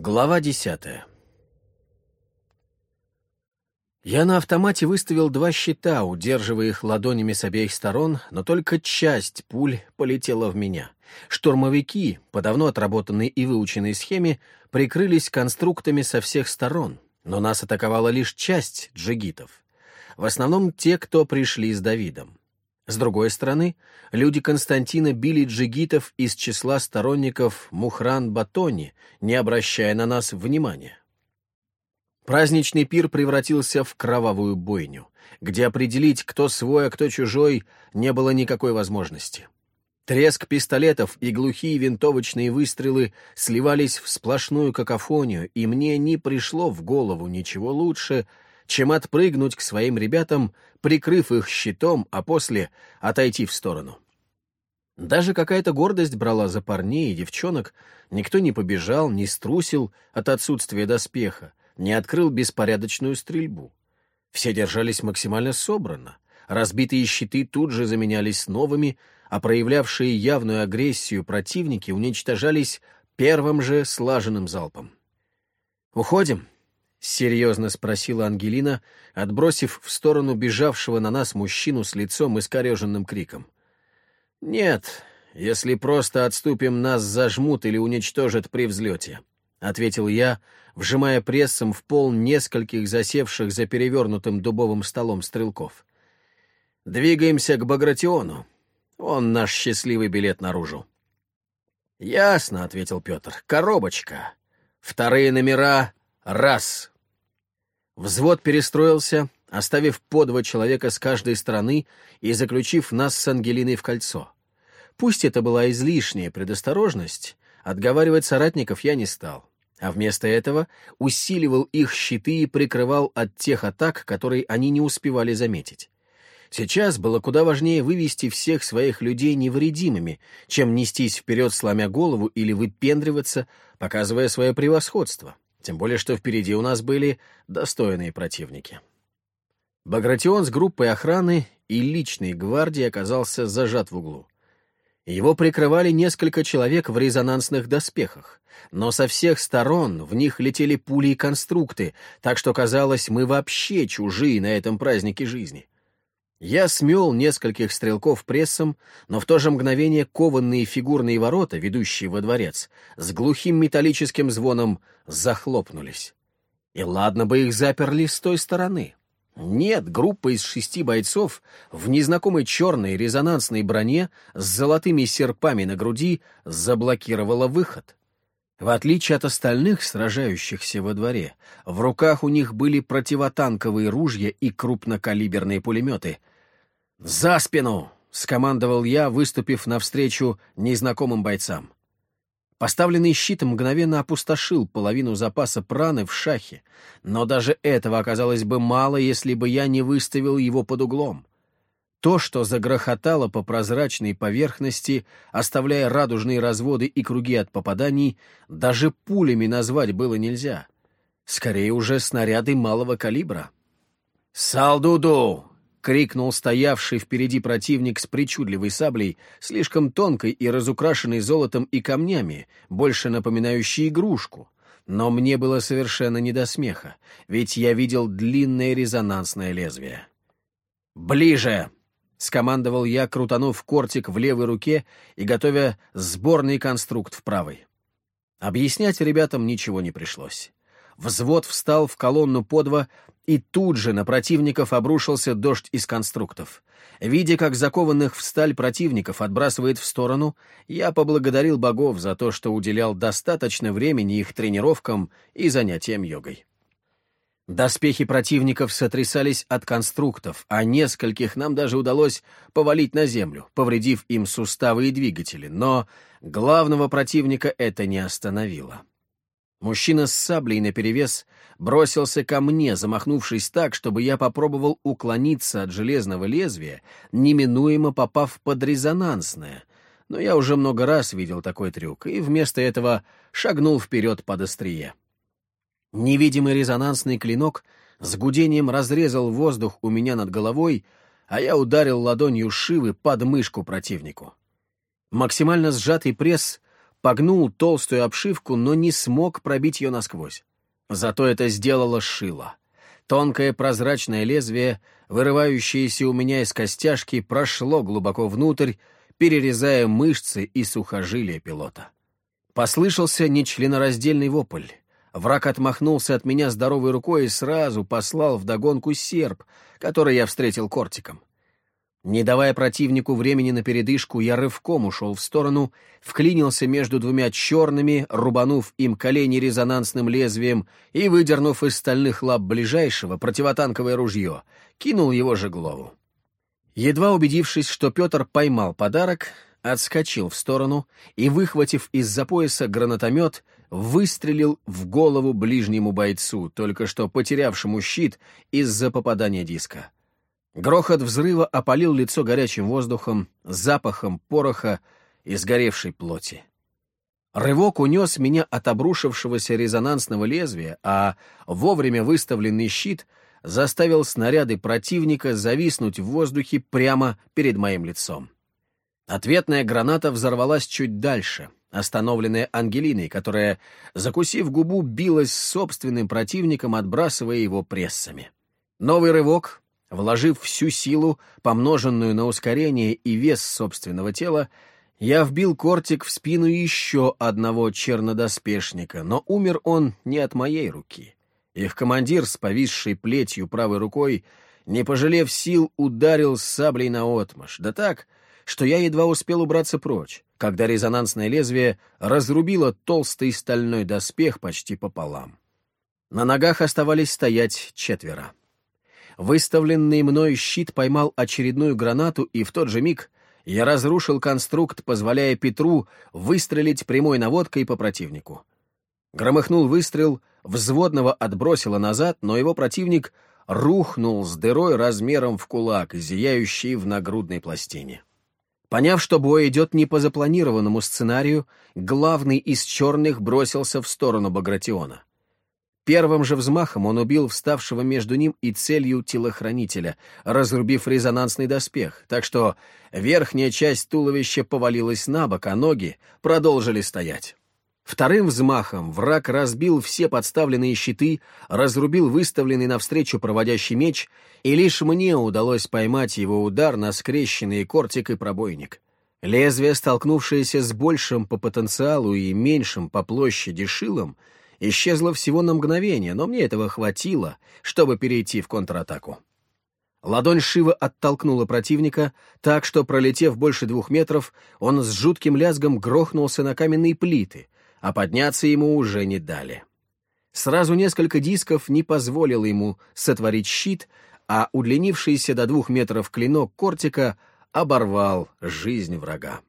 Глава десятая Я на автомате выставил два щита, удерживая их ладонями с обеих сторон, но только часть пуль полетела в меня. Штурмовики, по давно отработанной и выученной схеме, прикрылись конструктами со всех сторон, но нас атаковала лишь часть джигитов. В основном те, кто пришли с Давидом. С другой стороны, люди Константина били джигитов из числа сторонников Мухран-Батони, не обращая на нас внимания. Праздничный пир превратился в кровавую бойню, где определить, кто свой, а кто чужой, не было никакой возможности. Треск пистолетов и глухие винтовочные выстрелы сливались в сплошную какофонию, и мне не пришло в голову ничего лучше — чем отпрыгнуть к своим ребятам, прикрыв их щитом, а после отойти в сторону. Даже какая-то гордость брала за парней и девчонок, никто не побежал, не струсил от отсутствия доспеха, не открыл беспорядочную стрельбу. Все держались максимально собранно, разбитые щиты тут же заменялись новыми, а проявлявшие явную агрессию противники уничтожались первым же слаженным залпом. «Уходим», — серьезно спросила Ангелина, отбросив в сторону бежавшего на нас мужчину с лицом искореженным криком. «Нет, если просто отступим, нас зажмут или уничтожат при взлете», — ответил я, вжимая прессом в пол нескольких засевших за перевернутым дубовым столом стрелков. «Двигаемся к Багратиону. Он наш счастливый билет наружу». «Ясно», — ответил Петр. «Коробочка. Вторые номера Раз. Взвод перестроился, оставив по два человека с каждой стороны и заключив нас с Ангелиной в кольцо. Пусть это была излишняя предосторожность, отговаривать соратников я не стал, а вместо этого усиливал их щиты и прикрывал от тех атак, которые они не успевали заметить. Сейчас было куда важнее вывести всех своих людей невредимыми, чем нестись вперед, сломя голову или выпендриваться, показывая свое превосходство. Тем более, что впереди у нас были достойные противники. Багратион с группой охраны и личной гвардии оказался зажат в углу. Его прикрывали несколько человек в резонансных доспехах, но со всех сторон в них летели пули и конструкты, так что казалось, мы вообще чужие на этом празднике жизни. Я смел нескольких стрелков прессом, но в то же мгновение кованные фигурные ворота, ведущие во дворец, с глухим металлическим звоном захлопнулись. И ладно бы их заперли с той стороны. Нет, группа из шести бойцов в незнакомой черной резонансной броне с золотыми серпами на груди заблокировала выход. В отличие от остальных сражающихся во дворе, в руках у них были противотанковые ружья и крупнокалиберные пулеметы. «За спину!» — скомандовал я, выступив навстречу незнакомым бойцам. Поставленный щит мгновенно опустошил половину запаса праны в шахе, но даже этого оказалось бы мало, если бы я не выставил его под углом. То, что загрохотало по прозрачной поверхности, оставляя радужные разводы и круги от попаданий, даже пулями назвать было нельзя. Скорее уже снаряды малого калибра. «Салдуду!» — крикнул стоявший впереди противник с причудливой саблей, слишком тонкой и разукрашенной золотом и камнями, больше напоминающей игрушку. Но мне было совершенно не до смеха, ведь я видел длинное резонансное лезвие. «Ближе!» — скомандовал я, крутанув кортик в левой руке и готовя сборный конструкт в правой. Объяснять ребятам ничего не пришлось. Взвод встал в колонну по два, и тут же на противников обрушился дождь из конструктов. Видя, как закованных в сталь противников отбрасывает в сторону, я поблагодарил богов за то, что уделял достаточно времени их тренировкам и занятиям йогой. Доспехи противников сотрясались от конструктов, а нескольких нам даже удалось повалить на землю, повредив им суставы и двигатели, но главного противника это не остановило. Мужчина с саблей наперевес бросился ко мне, замахнувшись так, чтобы я попробовал уклониться от железного лезвия, неминуемо попав под резонансное. Но я уже много раз видел такой трюк, и вместо этого шагнул вперед под острие. Невидимый резонансный клинок с гудением разрезал воздух у меня над головой, а я ударил ладонью Шивы под мышку противнику. Максимально сжатый пресс погнул толстую обшивку, но не смог пробить ее насквозь. Зато это сделало шило. Тонкое прозрачное лезвие, вырывающееся у меня из костяшки, прошло глубоко внутрь, перерезая мышцы и сухожилия пилота. Послышался нечленораздельный вопль. Враг отмахнулся от меня здоровой рукой и сразу послал вдогонку серп, который я встретил кортиком. Не давая противнику времени на передышку, я рывком ушел в сторону, вклинился между двумя черными, рубанув им колени резонансным лезвием и, выдернув из стальных лап ближайшего противотанковое ружье, кинул его же голову. Едва убедившись, что Петр поймал подарок, отскочил в сторону и, выхватив из-за пояса гранатомет, выстрелил в голову ближнему бойцу, только что потерявшему щит из-за попадания диска. Грохот взрыва опалил лицо горячим воздухом, запахом пороха и сгоревшей плоти. Рывок унес меня от обрушившегося резонансного лезвия, а вовремя выставленный щит заставил снаряды противника зависнуть в воздухе прямо перед моим лицом. Ответная граната взорвалась чуть дальше, остановленная Ангелиной, которая, закусив губу, билась с собственным противником, отбрасывая его прессами. Новый рывок, вложив всю силу, помноженную на ускорение и вес собственного тела, я вбил кортик в спину еще одного чернодоспешника, но умер он не от моей руки. Их командир с повисшей плетью правой рукой, не пожалев сил, ударил саблей наотмашь, да так, что я едва успел убраться прочь, когда резонансное лезвие разрубило толстый стальной доспех почти пополам. На ногах оставались стоять четверо. Выставленный мной щит поймал очередную гранату, и в тот же миг я разрушил конструкт, позволяя Петру выстрелить прямой наводкой по противнику. Громыхнул выстрел, взводного отбросило назад, но его противник рухнул с дырой размером в кулак, зияющей в нагрудной пластине. Поняв, что бой идет не по запланированному сценарию, главный из черных бросился в сторону Багратиона. Первым же взмахом он убил вставшего между ним и целью телохранителя, разрубив резонансный доспех, так что верхняя часть туловища повалилась на бок, а ноги продолжили стоять. Вторым взмахом враг разбил все подставленные щиты, разрубил выставленный навстречу проводящий меч, и лишь мне удалось поймать его удар на скрещенные кортик и пробойник. Лезвие, столкнувшееся с большим по потенциалу и меньшим по площади шилом, исчезло всего на мгновение, но мне этого хватило, чтобы перейти в контратаку. Ладонь Шива оттолкнула противника, так что, пролетев больше двух метров, он с жутким лязгом грохнулся на каменные плиты — а подняться ему уже не дали. Сразу несколько дисков не позволило ему сотворить щит, а удлинившийся до двух метров клинок кортика оборвал жизнь врага.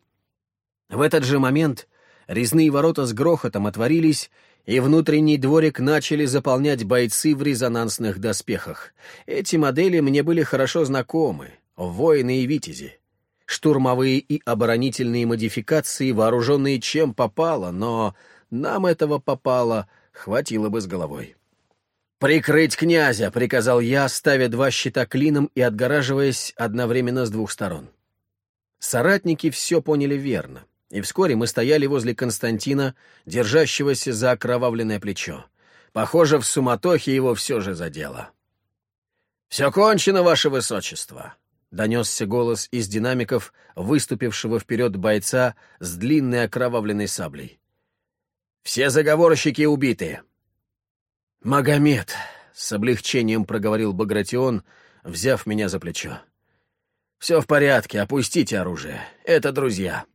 В этот же момент резные ворота с грохотом отворились, и внутренний дворик начали заполнять бойцы в резонансных доспехах. Эти модели мне были хорошо знакомы — воины и витязи штурмовые и оборонительные модификации, вооруженные чем попало, но нам этого попало хватило бы с головой. «Прикрыть князя!» — приказал я, ставя два щита клином и отгораживаясь одновременно с двух сторон. Соратники все поняли верно, и вскоре мы стояли возле Константина, держащегося за окровавленное плечо. Похоже, в суматохе его все же задело. «Все кончено, ваше высочество!» — донесся голос из динамиков выступившего вперед бойца с длинной окровавленной саблей. «Все заговорщики убиты!» «Магомед!» — с облегчением проговорил Багратион, взяв меня за плечо. «Все в порядке, опустите оружие. Это друзья».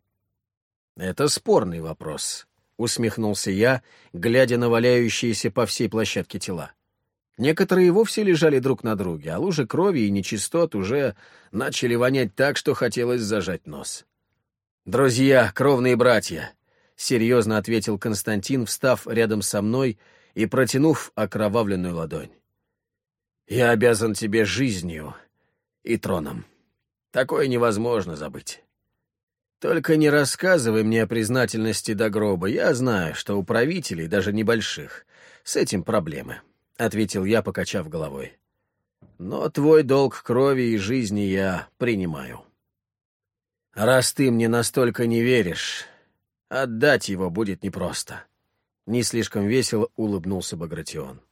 «Это спорный вопрос», — усмехнулся я, глядя на валяющиеся по всей площадке тела. Некоторые вовсе лежали друг на друге, а лужи крови и нечистот уже начали вонять так, что хотелось зажать нос. «Друзья, кровные братья!» — серьезно ответил Константин, встав рядом со мной и протянув окровавленную ладонь. «Я обязан тебе жизнью и троном. Такое невозможно забыть. Только не рассказывай мне о признательности до гроба. Я знаю, что у правителей, даже небольших, с этим проблемы». — ответил я, покачав головой. «Но твой долг крови и жизни я принимаю». «Раз ты мне настолько не веришь, отдать его будет непросто. Не слишком весело улыбнулся Багратион.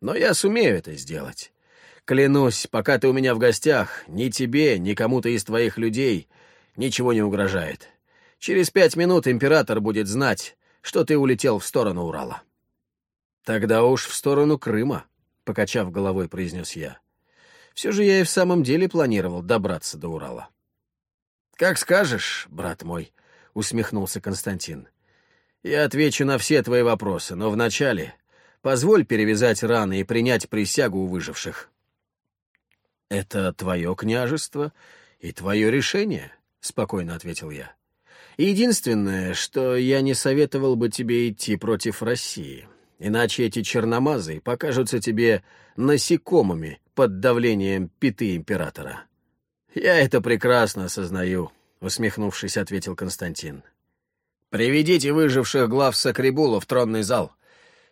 Но я сумею это сделать. Клянусь, пока ты у меня в гостях, ни тебе, ни кому-то из твоих людей ничего не угрожает. Через пять минут император будет знать, что ты улетел в сторону Урала. Тогда уж в сторону Крыма, покачав головой, произнес я. Все же я и в самом деле планировал добраться до Урала. Как скажешь, брат мой, усмехнулся Константин. Я отвечу на все твои вопросы, но вначале позволь перевязать раны и принять присягу у выживших. Это твое княжество и твое решение, спокойно ответил я. Единственное, что я не советовал бы тебе идти против России, иначе эти черномазы покажутся тебе насекомыми под давлением пяты императора. Я это прекрасно осознаю, усмехнувшись, ответил Константин. Приведите выживших глав Сакрибула в тронный зал.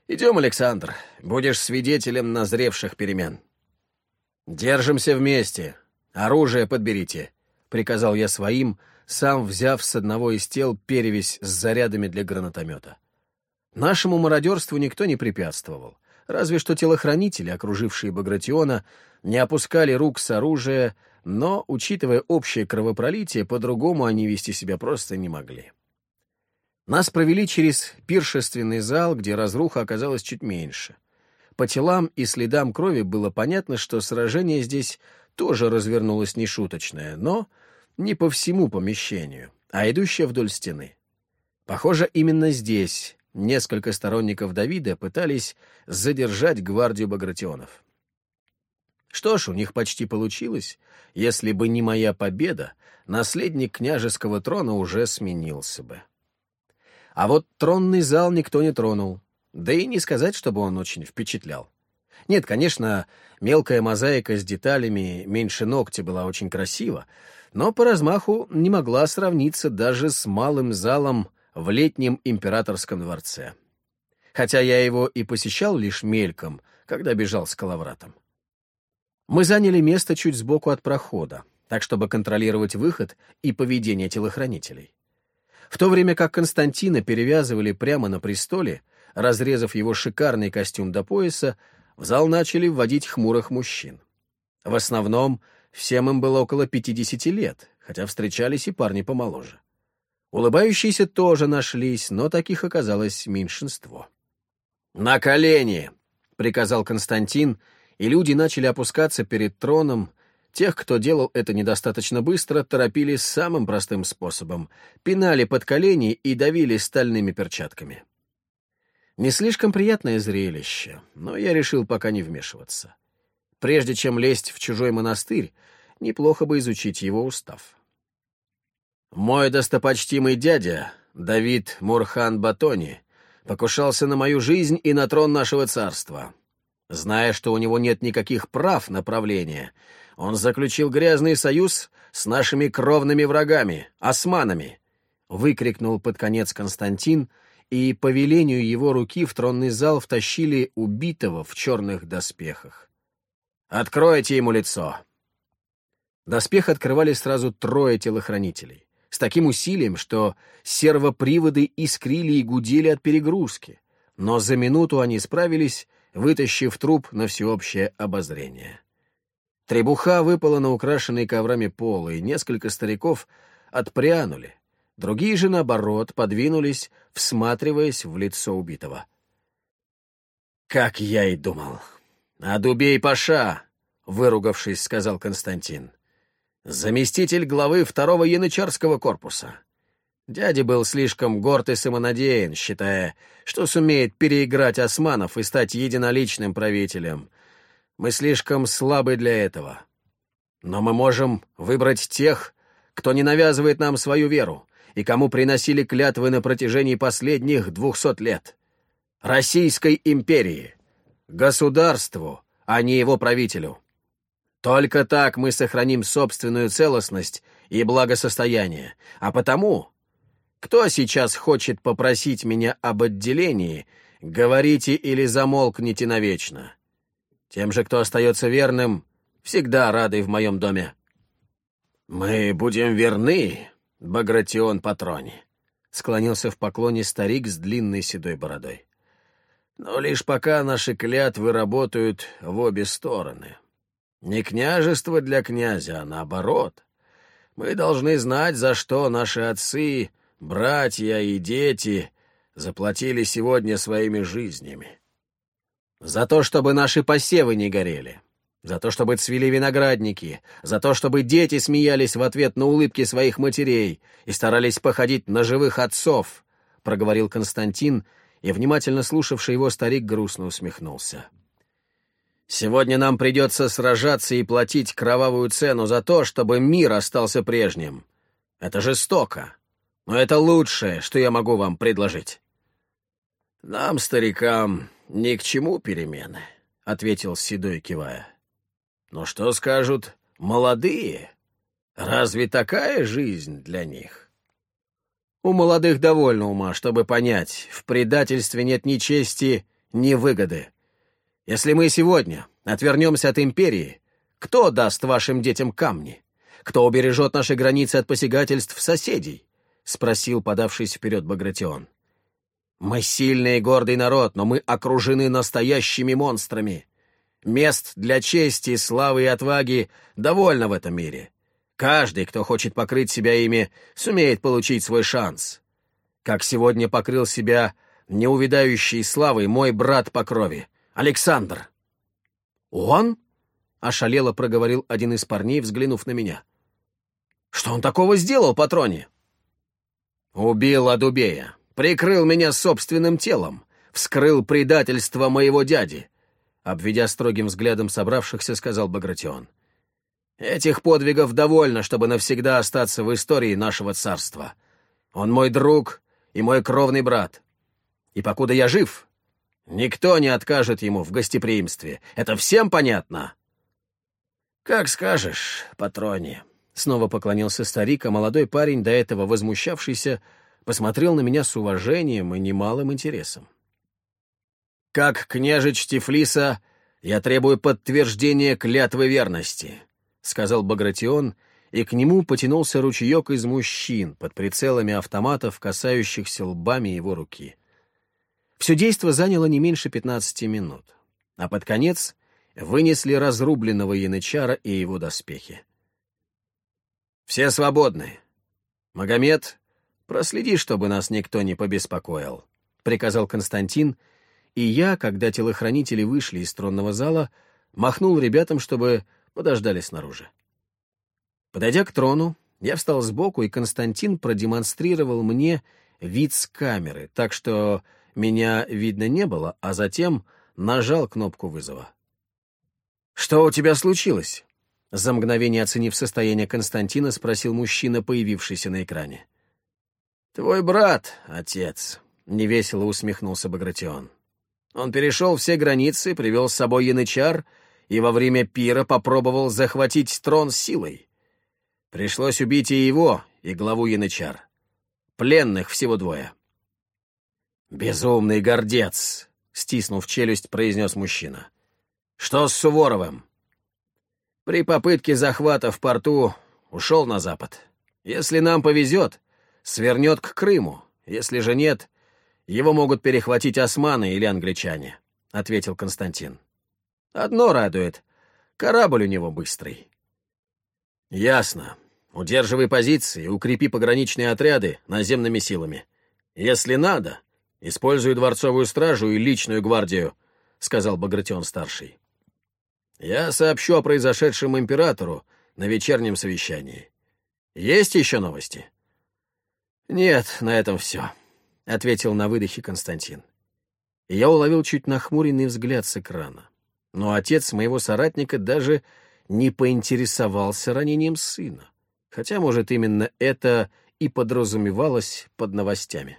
Идем, Александр, будешь свидетелем назревших перемен. Держимся вместе. Оружие подберите, приказал я своим, сам взяв с одного из тел перевязь с зарядами для гранатомета. Нашему мародерству никто не препятствовал, разве что телохранители, окружившие Багратиона, не опускали рук с оружия, но, учитывая общее кровопролитие, по-другому они вести себя просто не могли. Нас провели через пиршественный зал, где разруха оказалась чуть меньше. По телам и следам крови было понятно, что сражение здесь тоже развернулось нешуточное, но не по всему помещению, а идущая вдоль стены. Похоже, именно здесь несколько сторонников Давида пытались задержать гвардию Багратионов. Что ж, у них почти получилось. Если бы не моя победа, наследник княжеского трона уже сменился бы. А вот тронный зал никто не тронул, да и не сказать, чтобы он очень впечатлял. Нет, конечно, мелкая мозаика с деталями меньше ногтя была очень красива, но по размаху не могла сравниться даже с малым залом в летнем императорском дворце. Хотя я его и посещал лишь мельком, когда бежал с Калавратом. Мы заняли место чуть сбоку от прохода, так чтобы контролировать выход и поведение телохранителей. В то время как Константина перевязывали прямо на престоле, разрезав его шикарный костюм до пояса, в зал начали вводить хмурых мужчин. В основном Всем им было около 50 лет, хотя встречались и парни помоложе. Улыбающиеся тоже нашлись, но таких оказалось меньшинство. «На колени!» — приказал Константин, и люди начали опускаться перед троном. Тех, кто делал это недостаточно быстро, торопили самым простым способом — пинали под колени и давили стальными перчатками. Не слишком приятное зрелище, но я решил пока не вмешиваться. Прежде чем лезть в чужой монастырь, неплохо бы изучить его устав. Мой достопочтимый дядя, Давид Мурхан Батони, покушался на мою жизнь и на трон нашего царства. Зная, что у него нет никаких прав на правление, он заключил грязный союз с нашими кровными врагами, османами, выкрикнул под конец Константин, и по велению его руки в тронный зал втащили убитого в черных доспехах. «Откройте ему лицо!» Доспех открывали сразу трое телохранителей. С таким усилием, что сервоприводы искрили и гудели от перегрузки. Но за минуту они справились, вытащив труп на всеобщее обозрение. Требуха выпала на украшенный коврами пол, и несколько стариков отпрянули. Другие же, наоборот, подвинулись, всматриваясь в лицо убитого. «Как я и думал!» «Адубей Паша!» — выругавшись, сказал Константин. «Заместитель главы второго янычарского корпуса». Дядя был слишком горд и самонадеян, считая, что сумеет переиграть османов и стать единоличным правителем. Мы слишком слабы для этого. Но мы можем выбрать тех, кто не навязывает нам свою веру и кому приносили клятвы на протяжении последних двухсот лет. Российской империи государству, а не его правителю. Только так мы сохраним собственную целостность и благосостояние. А потому, кто сейчас хочет попросить меня об отделении, говорите или замолкните навечно. Тем же, кто остается верным, всегда рады в моем доме. Мы будем верны, Багратион Патрони, — склонился в поклоне старик с длинной седой бородой. «Но лишь пока наши клятвы работают в обе стороны. Не княжество для князя, а наоборот. Мы должны знать, за что наши отцы, братья и дети заплатили сегодня своими жизнями. За то, чтобы наши посевы не горели, за то, чтобы цвели виноградники, за то, чтобы дети смеялись в ответ на улыбки своих матерей и старались походить на живых отцов, — проговорил Константин, и, внимательно слушавший его старик, грустно усмехнулся. «Сегодня нам придется сражаться и платить кровавую цену за то, чтобы мир остался прежним. Это жестоко, но это лучшее, что я могу вам предложить». «Нам, старикам, ни к чему перемены», — ответил Седой, кивая. Но что скажут молодые? Разве такая жизнь для них? У молодых довольно ума, чтобы понять, в предательстве нет ни чести, ни выгоды. Если мы сегодня отвернемся от империи, кто даст вашим детям камни? Кто убережет наши границы от посягательств соседей? — спросил, подавшись вперед Багратион. «Мы сильный и гордый народ, но мы окружены настоящими монстрами. Мест для чести, славы и отваги довольно в этом мире. Каждый, кто хочет покрыть себя ими, сумеет получить свой шанс. Как сегодня покрыл себя неувидающей славой мой брат по крови, Александр. «Он?» — ошалело проговорил один из парней, взглянув на меня. «Что он такого сделал, патроне?» «Убил Адубея, прикрыл меня собственным телом, вскрыл предательство моего дяди, Обведя строгим взглядом собравшихся, сказал Багратион. «Этих подвигов довольно, чтобы навсегда остаться в истории нашего царства. Он мой друг и мой кровный брат. И покуда я жив, никто не откажет ему в гостеприимстве. Это всем понятно?» «Как скажешь, патроне», — снова поклонился старик, а молодой парень, до этого возмущавшийся, посмотрел на меня с уважением и немалым интересом. Как княжич Тифлиса, я требую подтверждения клятвы верности», — сказал Багратион, и к нему потянулся ручеек из мужчин под прицелами автоматов, касающихся лбами его руки. Все действо заняло не меньше пятнадцати минут, а под конец вынесли разрубленного янычара и его доспехи. «Все свободны. Магомед, проследи, чтобы нас никто не побеспокоил», — приказал Константин, — и я, когда телохранители вышли из тронного зала, махнул ребятам, чтобы подождали снаружи. Подойдя к трону, я встал сбоку, и Константин продемонстрировал мне вид с камеры, так что меня видно не было, а затем нажал кнопку вызова. «Что у тебя случилось?» За мгновение оценив состояние Константина, спросил мужчина, появившийся на экране. «Твой брат, отец», — невесело усмехнулся Багратион. Он перешел все границы, привел с собой янычар и во время пира попробовал захватить трон силой. Пришлось убить и его, и главу янычар. Пленных всего двое. «Безумный гордец!» — стиснув челюсть, произнес мужчина. «Что с Суворовым?» При попытке захвата в порту ушел на запад. Если нам повезет, свернет к Крыму. Если же нет, его могут перехватить османы или англичане», — ответил Константин. «Одно радует. Корабль у него быстрый». «Ясно. Удерживай позиции, укрепи пограничные отряды наземными силами. Если надо, используй дворцовую стражу и личную гвардию», — сказал Багратион-старший. «Я сообщу о произошедшем императору на вечернем совещании. Есть еще новости?» «Нет, на этом все», — ответил на выдохе Константин. И я уловил чуть нахмуренный взгляд с экрана. Но отец моего соратника даже не поинтересовался ранением сына. Хотя, может, именно это и подразумевалось под новостями.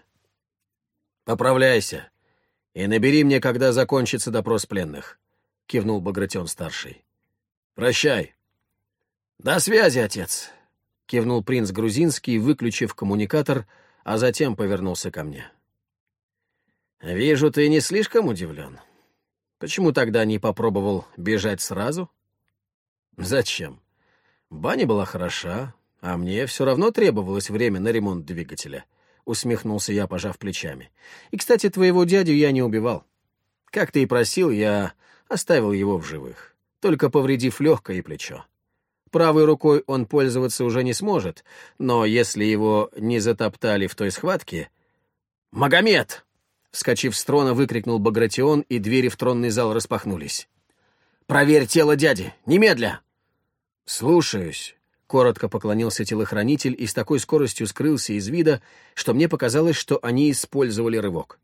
«Поправляйся и набери мне, когда закончится допрос пленных», — кивнул Багратион-старший. «Прощай». «До связи, отец», — кивнул принц грузинский, выключив коммуникатор — а затем повернулся ко мне. «Вижу, ты не слишком удивлен. Почему тогда не попробовал бежать сразу?» «Зачем? Баня была хороша, а мне все равно требовалось время на ремонт двигателя», — усмехнулся я, пожав плечами. «И, кстати, твоего дядю я не убивал. Как ты и просил, я оставил его в живых, только повредив легкое и плечо. Правой рукой он пользоваться уже не сможет, но если его не затоптали в той схватке... «Магомед!» — вскочив с трона, выкрикнул Багратион, и двери в тронный зал распахнулись. «Проверь тело дяди! Немедля!» «Слушаюсь», — коротко поклонился телохранитель и с такой скоростью скрылся из вида, что мне показалось, что они использовали рывок.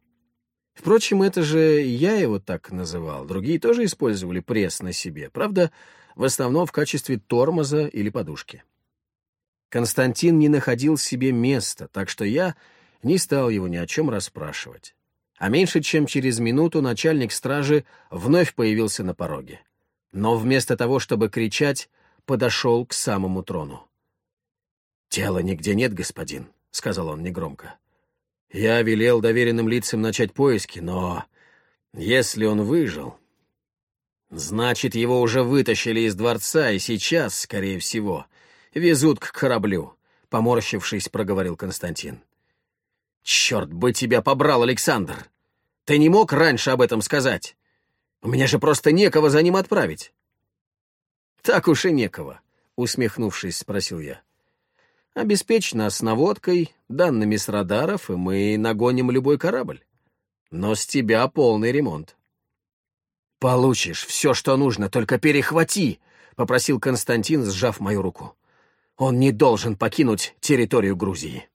Впрочем, это же я его так называл. Другие тоже использовали пресс на себе. Правда, в основном в качестве тормоза или подушки. Константин не находил себе места, так что я не стал его ни о чем расспрашивать. А меньше чем через минуту начальник стражи вновь появился на пороге. Но вместо того, чтобы кричать, подошел к самому трону. «Тела нигде нет, господин», — сказал он негромко. «Я велел доверенным лицам начать поиски, но если он выжил, Значит, его уже вытащили из дворца, и сейчас, скорее всего, везут к кораблю, поморщившись, проговорил Константин. Черт бы тебя побрал, Александр! Ты не мог раньше об этом сказать? У меня же просто некого за ним отправить. Так уж и некого, усмехнувшись, спросил я. Обеспечь нас наводкой, данными с радаров, и мы нагоним любой корабль. Но с тебя полный ремонт. «Получишь все, что нужно, только перехвати!» — попросил Константин, сжав мою руку. «Он не должен покинуть территорию Грузии».